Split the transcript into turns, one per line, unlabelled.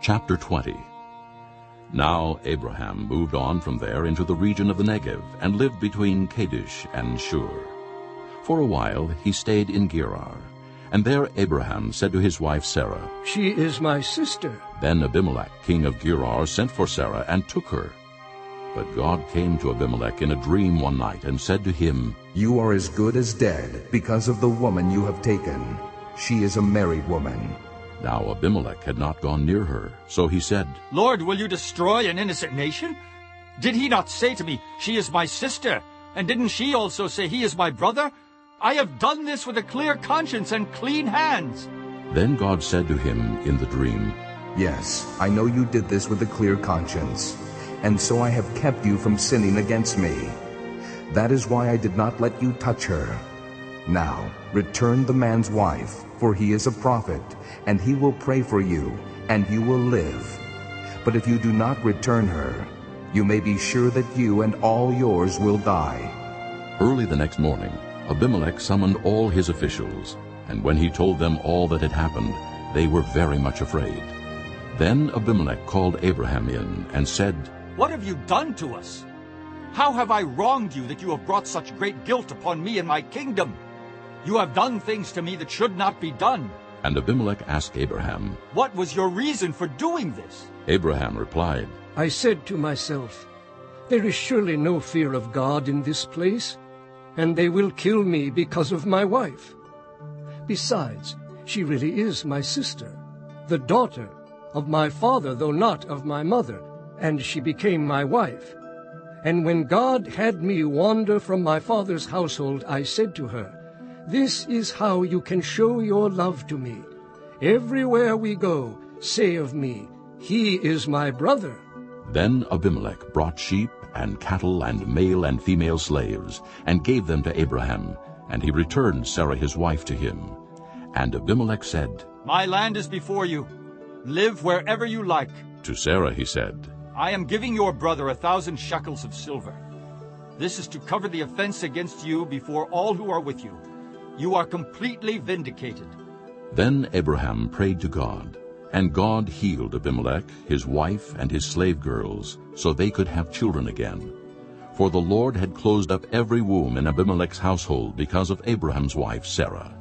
Chapter 20 Now Abraham moved on from there into the region of the Negev and lived between Kadesh and Shur. For a while he stayed in Gerar. And there Abraham said to his wife Sarah,
She is my sister.
Then Abimelech king of Gerar sent for Sarah and took her. But God came to Abimelech in a dream one night and said to him,
You are as good as dead because of the woman you have taken. She is a married woman.
Now Abimelech had not gone near her, so he said,
Lord, will you destroy an innocent nation? Did he not say to me, She is my sister? And didn't she also say, He is my brother? I have done this with a clear conscience and clean hands.
Then God said to him in the dream,
Yes, I know you did this with a clear conscience, and so I have kept you from sinning against me. That is why I did not let you touch her. Now return the man's wife, for he is a prophet, and he will pray for you, and you will live. But if you do not return her, you may be sure that you and all yours will die.
Early the next morning, Abimelech summoned all his officials, and when he told them all that had happened, they were very much afraid. Then Abimelech called Abraham in and said,
What have you done to us? How have I wronged you that you have brought such great guilt upon me and my kingdom? You have done things to me that should not be done.
And Abimelech asked Abraham,
What was your reason for doing this?
Abraham replied,
I said to myself, There is surely no fear of God in this place, and they will kill me because of my wife. Besides, she really is my sister, the daughter of my father, though not of my mother, and she became my wife. And when God had me wander from my father's household, I said to her, This is how you can show your love to me. Everywhere we go, say of me, He is my brother.
Then Abimelech brought sheep and cattle and male and female slaves, and gave them to Abraham, and he returned Sarah his wife to him. And Abimelech said,
My land is before you. Live wherever you like.
To Sarah he said,
I am giving your brother a thousand shekels of silver. This is to cover the offense against you before all who are with you. You are completely vindicated.
Then Abraham prayed to God, and God healed Abimelech, his wife, and his slave girls, so they could have children again. For the Lord had closed up every womb in Abimelech's household because of Abraham's wife Sarah.